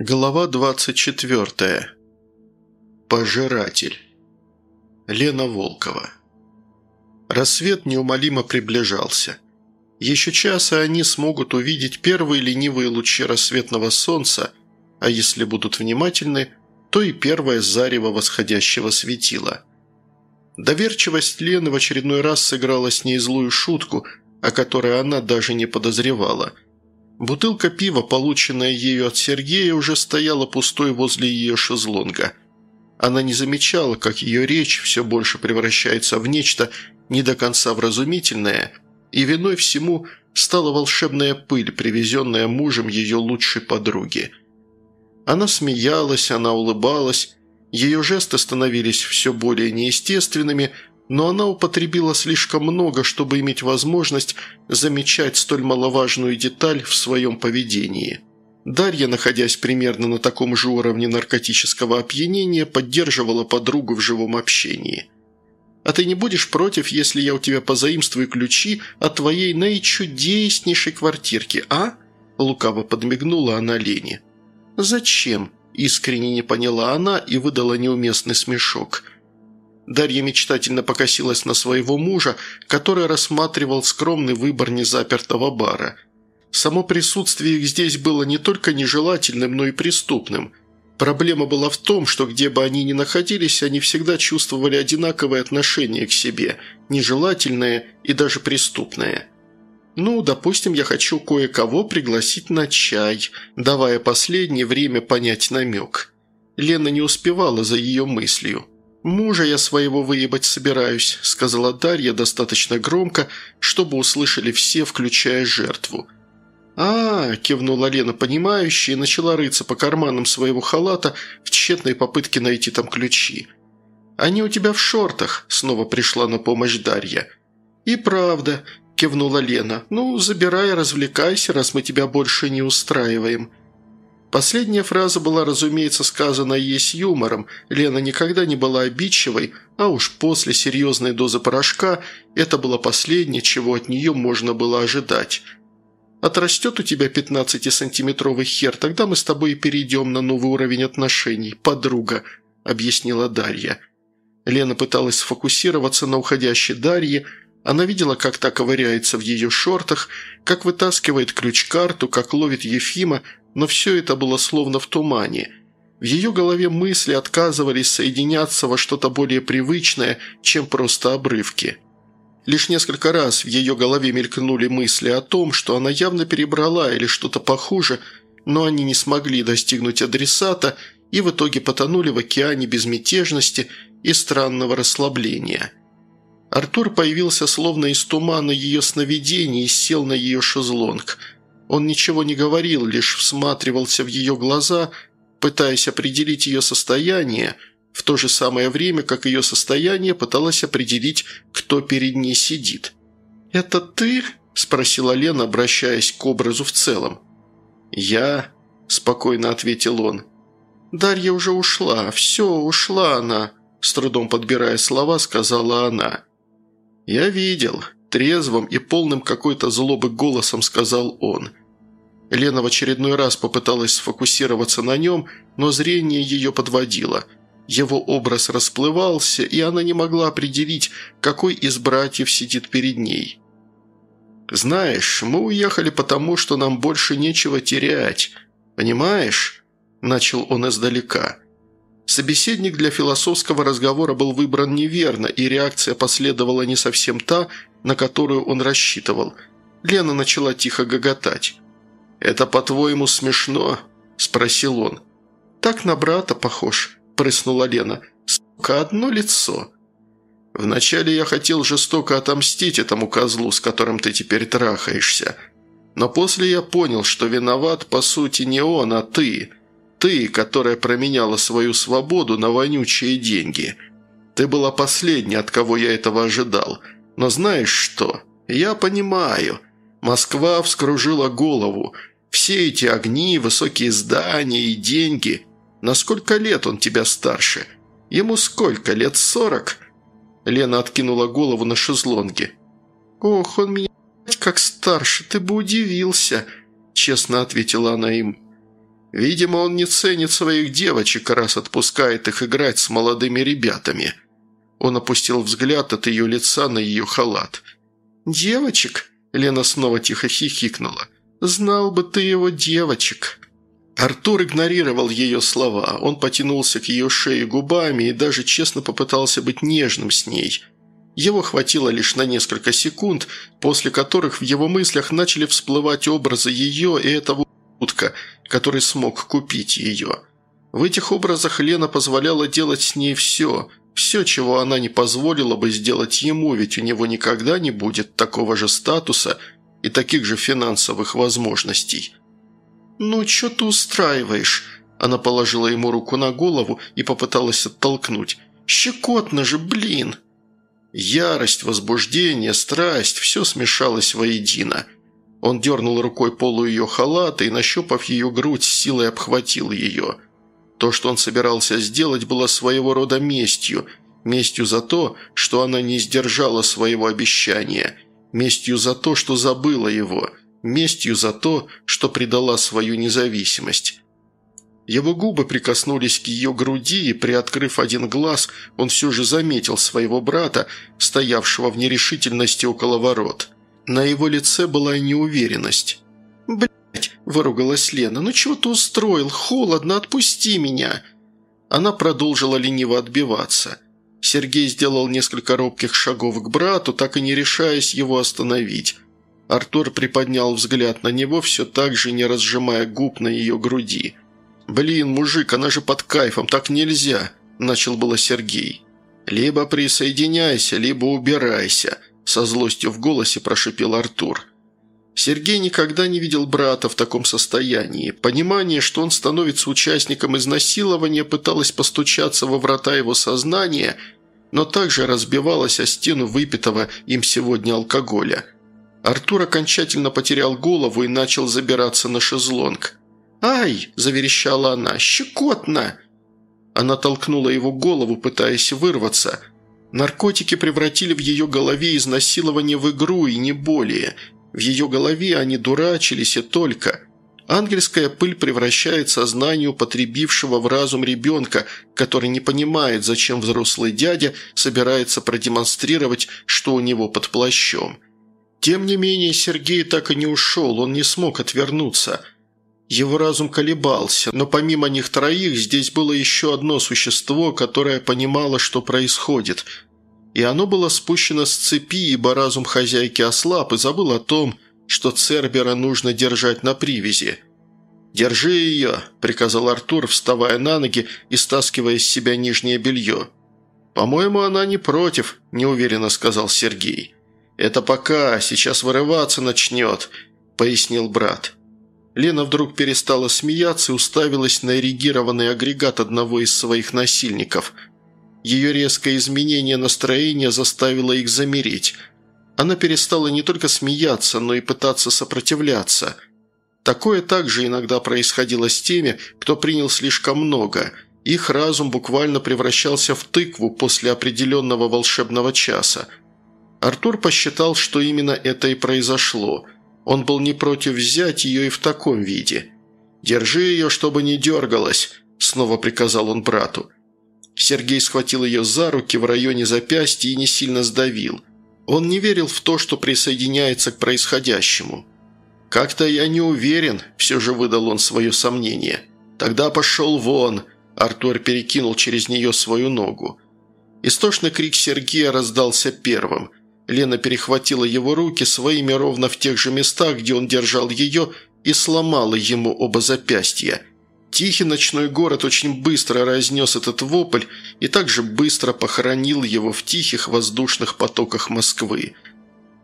Глава 24. Пожиратель. Лена Волкова. Рассвет неумолимо приближался. Еще час, и они смогут увидеть первые ленивые лучи рассветного солнца, а если будут внимательны, то и первое зарево восходящего светила. Доверчивость Лены в очередной раз сыграла с ней злую шутку, о которой она даже не подозревала – Бутылка пива, полученная ею от Сергея, уже стояла пустой возле ее шезлонга. Она не замечала, как ее речь все больше превращается в нечто не до конца вразумительное, и виной всему стала волшебная пыль, привезенная мужем ее лучшей подруги. Она смеялась, она улыбалась, ее жесты становились все более неестественными – но она употребила слишком много, чтобы иметь возможность замечать столь маловажную деталь в своем поведении. Дарья, находясь примерно на таком же уровне наркотического опьянения, поддерживала подругу в живом общении. «А ты не будешь против, если я у тебя позаимствую ключи от твоей наичудеснейшей квартирки, а?» Лукаво подмигнула она Лене. «Зачем?» – искренне не поняла она и выдала неуместный смешок – Дарья мечтательно покосилась на своего мужа, который рассматривал скромный выбор незапертого бара. Само присутствие их здесь было не только нежелательным, но и преступным. Проблема была в том, что где бы они ни находились, они всегда чувствовали одинаковое отношение к себе, нежелательное и даже преступное. «Ну, допустим, я хочу кое-кого пригласить на чай», давая последнее время понять намек. Лена не успевала за ее мыслью. «Мужа я своего выебать собираюсь», – сказала Дарья достаточно громко, чтобы услышали все, включая жертву. а, -а, -а кивнула Лена понимающе и начала рыться по карманам своего халата в тщетной попытке найти там ключи. «Они у тебя в шортах», – снова пришла на помощь Дарья. «И правда», – кивнула Лена. «Ну, забирай, развлекайся, раз мы тебя больше не устраиваем». Последняя фраза была, разумеется, сказана ей с юмором. Лена никогда не была обидчивой, а уж после серьезной дозы порошка это было последнее, чего от нее можно было ожидать. «Отрастет у тебя 15-сантиметровый хер, тогда мы с тобой и перейдем на новый уровень отношений, подруга», – объяснила Дарья. Лена пыталась сфокусироваться на уходящей Дарье, она видела, как та ковыряется в ее шортах, как вытаскивает ключ-карту, как ловит Ефима, но все это было словно в тумане. В ее голове мысли отказывались соединяться во что-то более привычное, чем просто обрывки. Лишь несколько раз в ее голове мелькнули мысли о том, что она явно перебрала или что-то похуже, но они не смогли достигнуть адресата и в итоге потонули в океане безмятежности и странного расслабления. Артур появился словно из тумана ее сновидений и сел на ее шезлонг – он ничего не говорил, лишь всматривался в ее глаза, пытаясь определить ее состояние, в то же самое время, как ее состояние пыталось определить, кто перед ней сидит. «Это ты?» – спросила Лена, обращаясь к образу в целом. «Я?» – спокойно ответил он. «Дарья уже ушла. Все, ушла она», – с трудом подбирая слова, сказала она. «Я видел», – трезвым и полным какой-то злобы голосом сказал он. Лена в очередной раз попыталась сфокусироваться на нем, но зрение ее подводило. Его образ расплывался, и она не могла определить, какой из братьев сидит перед ней. «Знаешь, мы уехали потому, что нам больше нечего терять. Понимаешь?» – начал он издалека. Собеседник для философского разговора был выбран неверно, и реакция последовала не совсем та, на которую он рассчитывал. Лена начала тихо гоготать. «Это, по-твоему, смешно?» – спросил он. «Так на брата похож», – прыснула Лена. «Сука, одно лицо». «Вначале я хотел жестоко отомстить этому козлу, с которым ты теперь трахаешься. Но после я понял, что виноват, по сути, не он, а ты. Ты, которая променяла свою свободу на вонючие деньги. Ты была последней, от кого я этого ожидал. Но знаешь что? Я понимаю». Москва вскружила голову. Все эти огни, высокие здания и деньги. На сколько лет он тебя старше? Ему сколько? Лет сорок?» Лена откинула голову на шезлонге. «Ох, он меня как старше, ты бы удивился», – честно ответила она им. Видимо, он не ценит своих девочек, раз отпускает их играть с молодыми ребятами». Он опустил взгляд от ее лица на ее халат. «Девочек?» – Лена снова тихо хихикнула. «Знал бы ты его девочек». Артур игнорировал ее слова. Он потянулся к ее шее губами и даже честно попытался быть нежным с ней. Его хватило лишь на несколько секунд, после которых в его мыслях начали всплывать образы ее и этого утка, который смог купить ее. В этих образах Лена позволяла делать с ней все, все, чего она не позволила бы сделать ему, ведь у него никогда не будет такого же статуса и таких же финансовых возможностей. «Ну, что ты устраиваешь?» Она положила ему руку на голову и попыталась оттолкнуть. «Щекотно же, блин!» Ярость, возбуждение, страсть – все смешалось воедино. Он дернул рукой полу ее халата и, нащупав ее грудь, силой обхватил ее. То, что он собирался сделать, было своего рода местью. Местью за то, что она не сдержала своего обещания. Местью за то, что забыла его – местью за то, что предала свою независимость. Его губы прикоснулись к ее груди, и, приоткрыв один глаз, он все же заметил своего брата, стоявшего в нерешительности около ворот. На его лице была неуверенность. «Блядь!» – выругалась Лена. «Ну чего ты устроил? Холодно, отпусти меня!» Она продолжила лениво отбиваться. Сергей сделал несколько робких шагов к брату, так и не решаясь его остановить. Артур приподнял взгляд на него, все так же не разжимая губ на ее груди. «Блин, мужик, она же под кайфом, так нельзя!» – начал было Сергей. «Либо присоединяйся, либо убирайся», – со злостью в голосе прошипел Артур. Сергей никогда не видел брата в таком состоянии. Понимание, что он становится участником изнасилования, пыталось постучаться во врата его сознания, но также разбивалось о стену выпитого им сегодня алкоголя – Артур окончательно потерял голову и начал забираться на шезлонг. «Ай!» – заверещала она. «Щекотно!» Она толкнула его голову, пытаясь вырваться. Наркотики превратили в ее голове изнасилование в игру и не более. В ее голове они дурачились и только. Ангельская пыль превращает сознание употребившего в разум ребенка, который не понимает, зачем взрослый дядя собирается продемонстрировать, что у него под плащом – тем не менее, Сергей так и не ушел, он не смог отвернуться. Его разум колебался, но помимо них троих здесь было еще одно существо, которое понимало, что происходит. И оно было спущено с цепи, ибо разум хозяйки ослаб и забыл о том, что Цербера нужно держать на привязи. «Держи ее», – приказал Артур, вставая на ноги и стаскивая с себя нижнее белье. «По-моему, она не против», – неуверенно сказал Сергей. «Это пока, сейчас вырываться начнет», – пояснил брат. Лена вдруг перестала смеяться и уставилась на эрегированный агрегат одного из своих насильников. Ее резкое изменение настроения заставило их замереть. Она перестала не только смеяться, но и пытаться сопротивляться. Такое также иногда происходило с теми, кто принял слишком много. Их разум буквально превращался в тыкву после определенного волшебного часа – Артур посчитал, что именно это и произошло. Он был не против взять ее и в таком виде. «Держи ее, чтобы не дергалась», – снова приказал он брату. Сергей схватил ее за руки в районе запястья и не сильно сдавил. Он не верил в то, что присоединяется к происходящему. «Как-то я не уверен», – все же выдал он свое сомнение. «Тогда пошел вон», – Артур перекинул через нее свою ногу. Истошный крик Сергея раздался первым – Лена перехватила его руки своими ровно в тех же местах, где он держал ее, и сломала ему оба запястья. Тихий ночной город очень быстро разнес этот вопль и также быстро похоронил его в тихих воздушных потоках Москвы.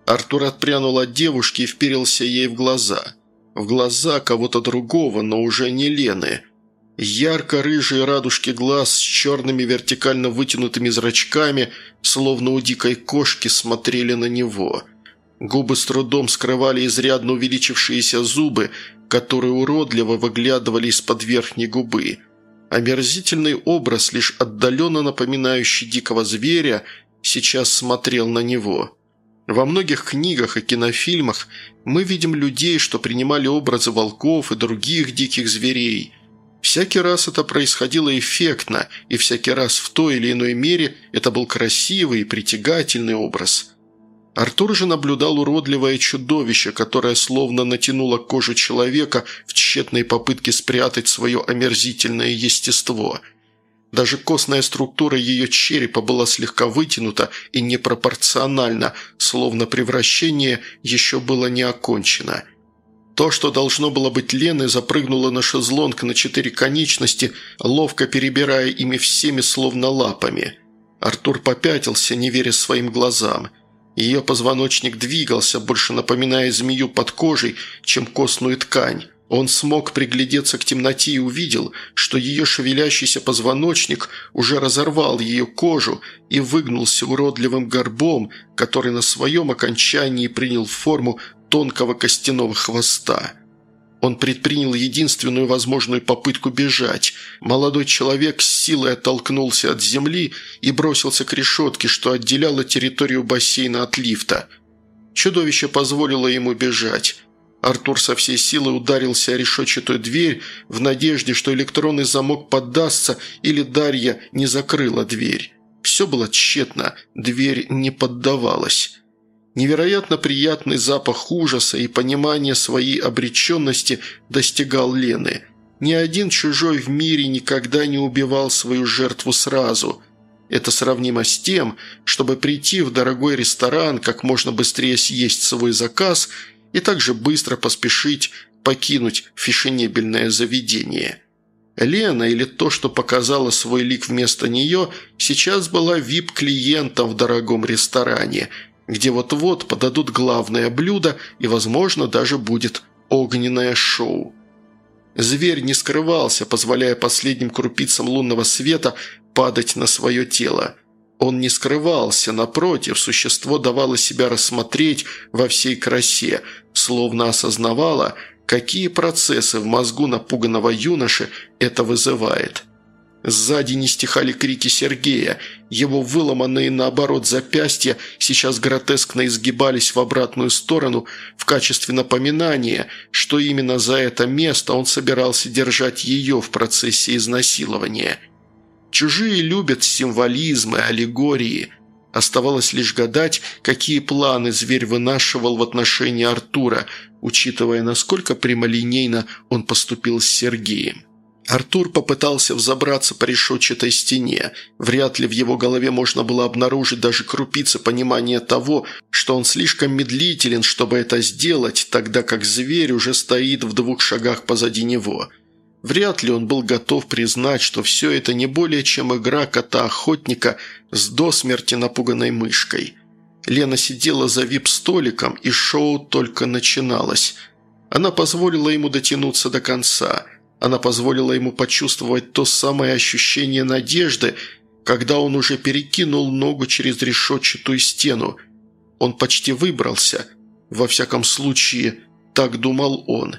Артур отпрянул от девушки и вперился ей в глаза. В глаза кого-то другого, но уже не Лены – Ярко-рыжие радужки глаз с черными вертикально вытянутыми зрачками, словно у дикой кошки, смотрели на него. Губы с трудом скрывали изрядно увеличившиеся зубы, которые уродливо выглядывали из-под верхней губы. Омерзительный образ, лишь отдаленно напоминающий дикого зверя, сейчас смотрел на него. Во многих книгах и кинофильмах мы видим людей, что принимали образы волков и других диких зверей. Всякий раз это происходило эффектно, и всякий раз в той или иной мере это был красивый и притягательный образ. Артур же наблюдал уродливое чудовище, которое словно натянуло кожу человека в тщетной попытке спрятать свое омерзительное естество – даже костная структура ее черепа была слегка вытянута и непропорциональна, словно превращение еще было не окончено. То, что должно было быть Леной, запрыгнуло на шезлонг на четыре конечности, ловко перебирая ими всеми словно лапами. Артур попятился, не веря своим глазам. Ее позвоночник двигался, больше напоминая змею под кожей, чем костную ткань. Он смог приглядеться к темноте и увидел, что ее шевелящийся позвоночник уже разорвал ее кожу и выгнулся уродливым горбом, который на своем окончании принял форму тонкого костяного хвоста. Он предпринял единственную возможную попытку бежать. Молодой человек с силой оттолкнулся от земли и бросился к решетке, что отделяло территорию бассейна от лифта. Чудовище позволило ему бежать. Артур со всей силы ударился о решетчатую дверь в надежде, что электронный замок поддастся или Дарья не закрыла дверь. Все было тщетно, дверь не поддавалась. Невероятно приятный запах ужаса и понимание своей обреченности достигал Лены. Ни один чужой в мире никогда не убивал свою жертву сразу. Это сравнимо с тем, чтобы прийти в дорогой ресторан, как можно быстрее съесть свой заказ – и также быстро поспешить покинуть фешенебельное заведение. Лена, или то, что показала свой лик вместо нее, сейчас была вип-клиентом в дорогом ресторане, где вот-вот подадут главное блюдо и, возможно, даже будет огненное шоу. Зверь не скрывался, позволяя последним крупицам лунного света падать на свое тело. Он не скрывался, напротив, существо давало себя рассмотреть во всей красе, словно осознавало, какие процессы в мозгу напуганного юноши это вызывает. Сзади не стихали крики Сергея, его выломанные наоборот запястья сейчас гротескно изгибались в обратную сторону в качестве напоминания, что именно за это место он собирался держать ее в процессе изнасилования – Чужие любят символизмы, аллегории. Оставалось лишь гадать, какие планы зверь вынашивал в отношении Артура, учитывая, насколько прямолинейно он поступил с Сергеем. Артур попытался взобраться по решетчатой стене. Вряд ли в его голове можно было обнаружить даже крупицы понимания того, что он слишком медлителен, чтобы это сделать, тогда как зверь уже стоит в двух шагах позади него – Вряд ли он был готов признать, что все это не более чем игра кота-охотника с до смерти напуганной мышкой. Лена сидела за вип-столиком, и шоу только начиналось. Она позволила ему дотянуться до конца. Она позволила ему почувствовать то самое ощущение надежды, когда он уже перекинул ногу через решетчатую стену. Он почти выбрался. Во всяком случае, так думал он.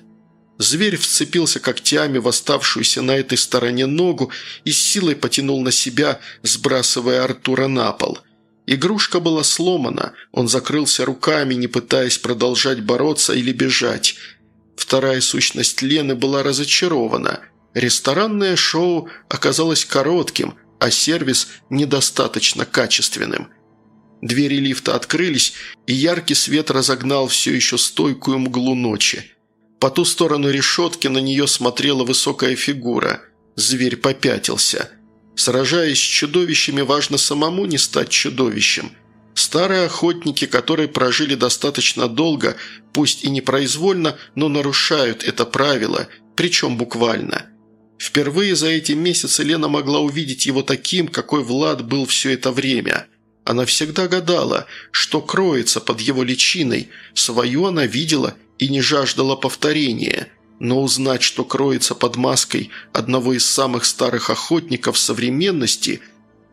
Зверь вцепился когтями в оставшуюся на этой стороне ногу и с силой потянул на себя, сбрасывая Артура на пол. Игрушка была сломана, он закрылся руками, не пытаясь продолжать бороться или бежать. Вторая сущность Лены была разочарована. Ресторанное шоу оказалось коротким, а сервис недостаточно качественным. Двери лифта открылись, и яркий свет разогнал все еще стойкую мглу ночи. По ту сторону решетки на нее смотрела высокая фигура. Зверь попятился. Сражаясь с чудовищами, важно самому не стать чудовищем. Старые охотники, которые прожили достаточно долго, пусть и непроизвольно, но нарушают это правило, причем буквально. Впервые за эти месяцы Лена могла увидеть его таким, какой Влад был все это время. Она всегда гадала, что кроется под его личиной, свою она видела – и не жаждала повторения, но узнать, что кроется под маской одного из самых старых охотников современности,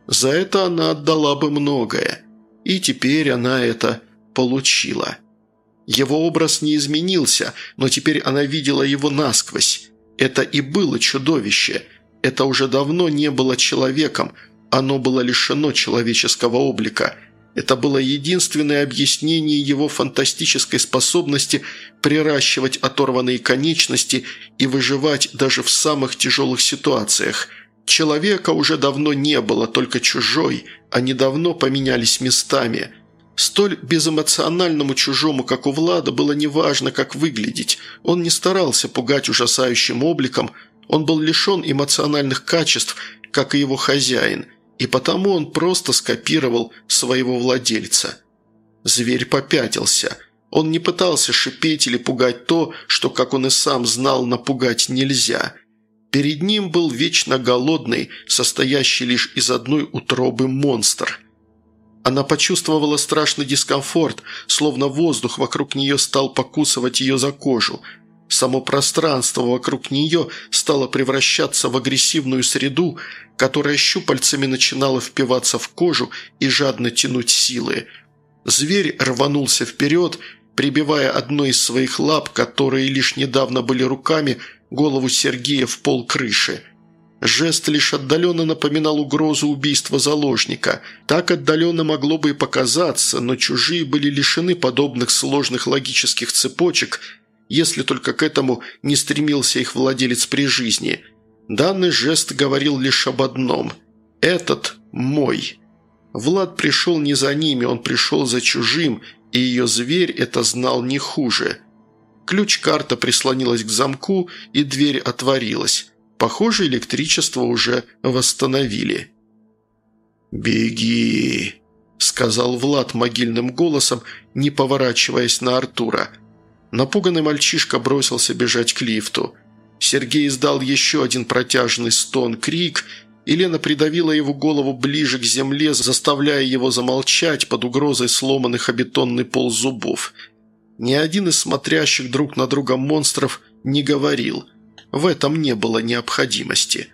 за это она отдала бы многое. И теперь она это получила. Его образ не изменился, но теперь она видела его насквозь. Это и было чудовище. Это уже давно не было человеком, оно было лишено человеческого облика – Это было единственное объяснение его фантастической способности приращивать оторванные конечности и выживать даже в самых тяжелых ситуациях. Человека уже давно не было, только чужой. Они давно поменялись местами. Столь безэмоциональному чужому, как у Влада, было неважно, как выглядеть. Он не старался пугать ужасающим обликом, он был лишен эмоциональных качеств, как и его хозяин – и потому он просто скопировал своего владельца. Зверь попятился. Он не пытался шипеть или пугать то, что, как он и сам знал, напугать нельзя. Перед ним был вечно голодный, состоящий лишь из одной утробы монстр. Она почувствовала страшный дискомфорт, словно воздух вокруг нее стал покусывать ее за кожу – Само пространство вокруг нее стало превращаться в агрессивную среду, которая щупальцами начинала впиваться в кожу и жадно тянуть силы. Зверь рванулся вперед, прибивая одной из своих лап, которые лишь недавно были руками, голову Сергея в пол крыши. Жест лишь отдаленно напоминал угрозу убийства заложника. Так отдаленно могло бы и показаться, но чужие были лишены подобных сложных логических цепочек – если только к этому не стремился их владелец при жизни. Данный жест говорил лишь об одном – «этот мой». Влад пришел не за ними, он пришел за чужим, и ее зверь это знал не хуже. Ключ-карта прислонилась к замку, и дверь отворилась. Похоже, электричество уже восстановили. «Беги!» – сказал Влад могильным голосом, не поворачиваясь на Артура – Напуганный мальчишка бросился бежать к лифту. Сергей издал еще один протяжный стон-крик, и Лена придавила его голову ближе к земле, заставляя его замолчать под угрозой сломанных о бетонный пол зубов. Ни один из смотрящих друг на друга монстров не говорил. В этом не было необходимости.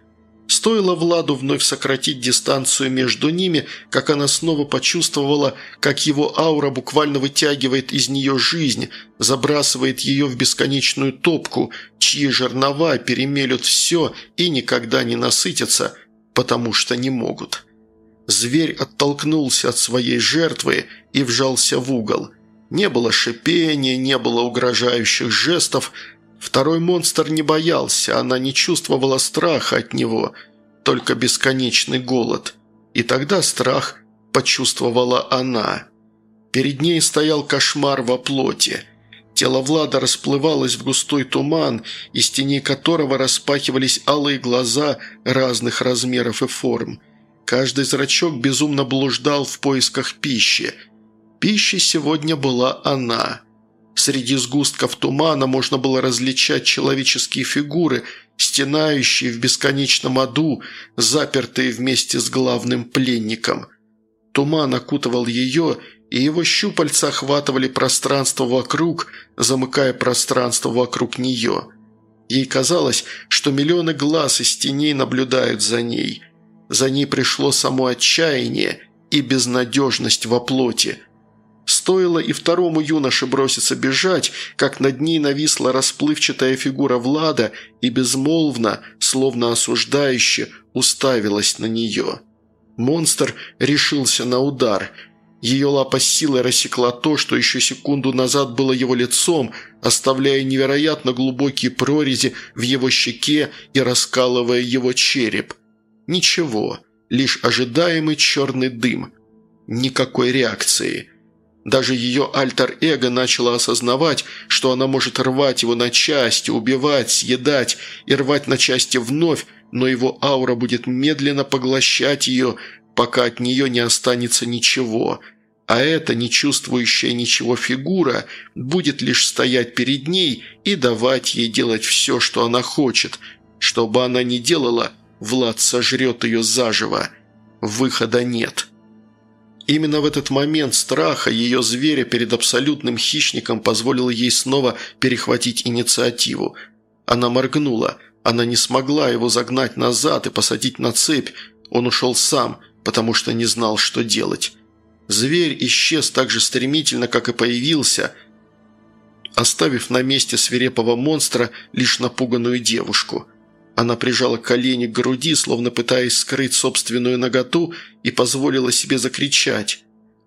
Стоило Владу вновь сократить дистанцию между ними, как она снова почувствовала, как его аура буквально вытягивает из нее жизнь, забрасывает ее в бесконечную топку, чьи жернова перемелют все и никогда не насытятся, потому что не могут. Зверь оттолкнулся от своей жертвы и вжался в угол. Не было шипения, не было угрожающих жестов, Второй монстр не боялся, она не чувствовала страха от него, только бесконечный голод. И тогда страх почувствовала она. Перед ней стоял кошмар во плоти. Тело Влада расплывалось в густой туман, из теней которого распахивались алые глаза разных размеров и форм. Каждый зрачок безумно блуждал в поисках пищи. Пищей сегодня была она – Среди сгустков тумана можно было различать человеческие фигуры, стенающие в бесконечном аду, запертые вместе с главным пленником. Туман окутывал ее, и его щупальца охватывали пространство вокруг, замыкая пространство вокруг нее. Ей казалось, что миллионы глаз из теней наблюдают за ней. За ней пришло само отчаяние и безнадежность во плоти – Стоило и второму юноше броситься бежать, как над ней нависла расплывчатая фигура Влада и безмолвно, словно осуждающе, уставилась на нее. Монстр решился на удар. Ее лапа силой рассекла то, что еще секунду назад было его лицом, оставляя невероятно глубокие прорези в его щеке и раскалывая его череп. Ничего, лишь ожидаемый черный дым. Никакой реакции – даже ее альтер-эго начало осознавать, что она может рвать его на части, убивать, съедать и рвать на части вновь, но его аура будет медленно поглощать ее, пока от нее не останется ничего. А эта, не чувствующая ничего фигура, будет лишь стоять перед ней и давать ей делать все, что она хочет. Что бы она ни делала, Влад сожрет ее заживо. Выхода нет». Именно в этот момент страха ее зверя перед абсолютным хищником позволил ей снова перехватить инициативу. Она моргнула. Она не смогла его загнать назад и посадить на цепь. Он ушел сам, потому что не знал, что делать. Зверь исчез так же стремительно, как и появился, оставив на месте свирепого монстра лишь напуганную девушку – она прижала колени к груди, словно пытаясь скрыть собственную наготу, и позволила себе закричать.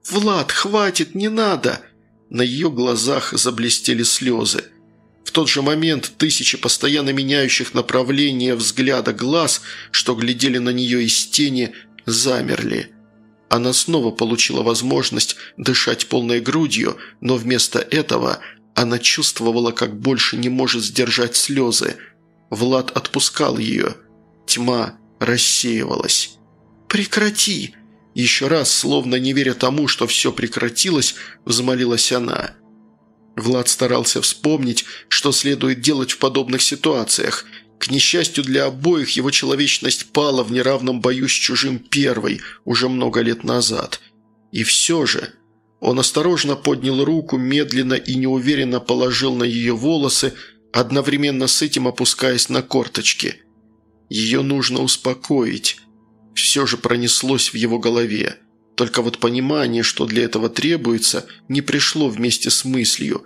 «Влад, хватит, не надо!» На ее глазах заблестели слезы. В тот же момент тысячи постоянно меняющих направления взгляда глаз, что глядели на нее из тени, замерли. Она снова получила возможность дышать полной грудью, но вместо этого она чувствовала, как больше не может сдержать слезы. Влад отпускал ее. Тьма рассеивалась. «Прекрати!» Еще раз, словно не веря тому, что все прекратилось, взмолилась она. Влад старался вспомнить, что следует делать в подобных ситуациях. К несчастью для обоих, его человечность пала в неравном бою с чужим первой, уже много лет назад. И все же... Он осторожно поднял руку, медленно и неуверенно положил на ее волосы, одновременно с этим опускаясь на корточки. Ее нужно успокоить. Все же пронеслось в его голове. Только вот понимание, что для этого требуется, не пришло вместе с мыслью.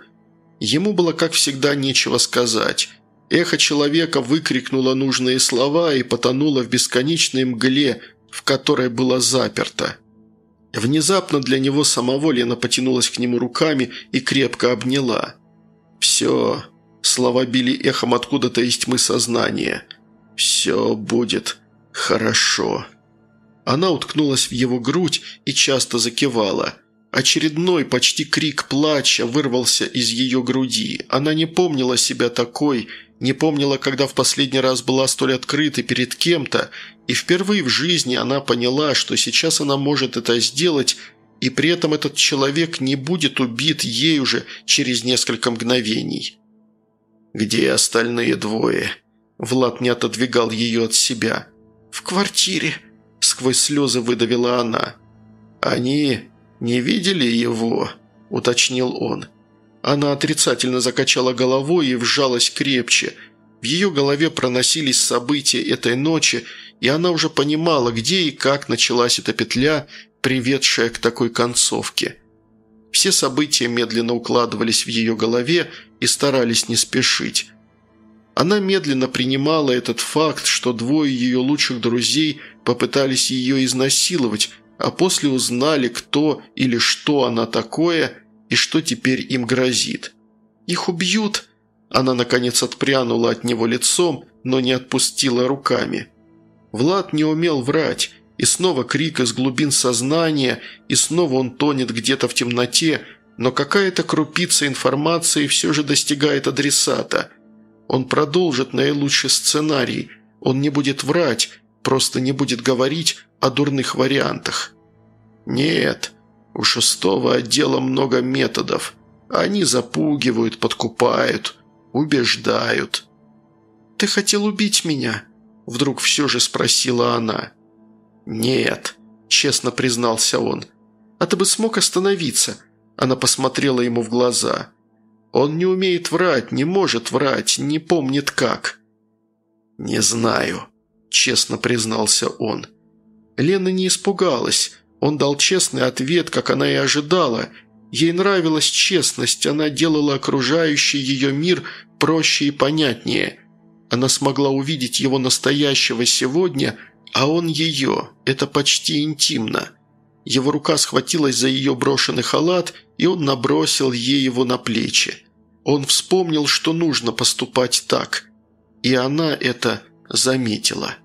Ему было, как всегда, нечего сказать. Эхо человека выкрикнуло нужные слова и потонуло в бесконечной мгле, в которой было заперто. Внезапно для него самого Лена потянулась к нему руками и крепко обняла. «Все», – слова били эхом откуда-то из тьмы сознания, – «все будет хорошо». Она уткнулась в его грудь и часто закивала. Очередной почти крик плача вырвался из ее груди. Она не помнила себя такой, не помнила, когда в последний раз была столь открытой перед кем-то, и впервые в жизни она поняла, что сейчас она может это сделать, и при этом этот человек не будет убит ей уже через несколько мгновений. «Где остальные двое?» Влад не отодвигал ее от себя. «В квартире», сквозь слезы выдавила она. «Они не видели его?» – уточнил он. Она отрицательно закачала головой и вжалась крепче. В ее голове проносились события этой ночи, и она уже понимала, где и как началась эта петля, приведшая к такой концовке. Все события медленно укладывались в ее голове и старались не спешить. Она медленно принимала этот факт, что двое ее лучших друзей попытались ее изнасиловать, а после узнали, кто или что она такое и что теперь им грозит. «Их убьют!» Она, наконец, отпрянула от него лицом, но не отпустила руками. Влад не умел врать, и снова крик из глубин сознания, и снова он тонет где-то в темноте, но какая-то крупица информации все же достигает адресата – он продолжит наилучший сценарий. Он не будет врать, просто не будет говорить о дурных вариантах. Нет, у шестого отдела много методов. Они запугивают, подкупают, убеждают. «Ты хотел убить меня?» – вдруг все же спросила она. «Нет», – честно признался он. «А ты бы смог остановиться?» Она посмотрела ему в глаза. Он не умеет врать, не может врать, не помнит как». «Не знаю», – честно признался он. Лена не испугалась. Он дал честный ответ, как она и ожидала. Ей нравилась честность, она делала окружающий ее мир проще и понятнее. Она смогла увидеть его настоящего сегодня, а он ее. Это почти интимно. Его рука схватилась за ее брошенный халат, и он набросил ей его на плечи. Он вспомнил, что нужно поступать так, и она это заметила.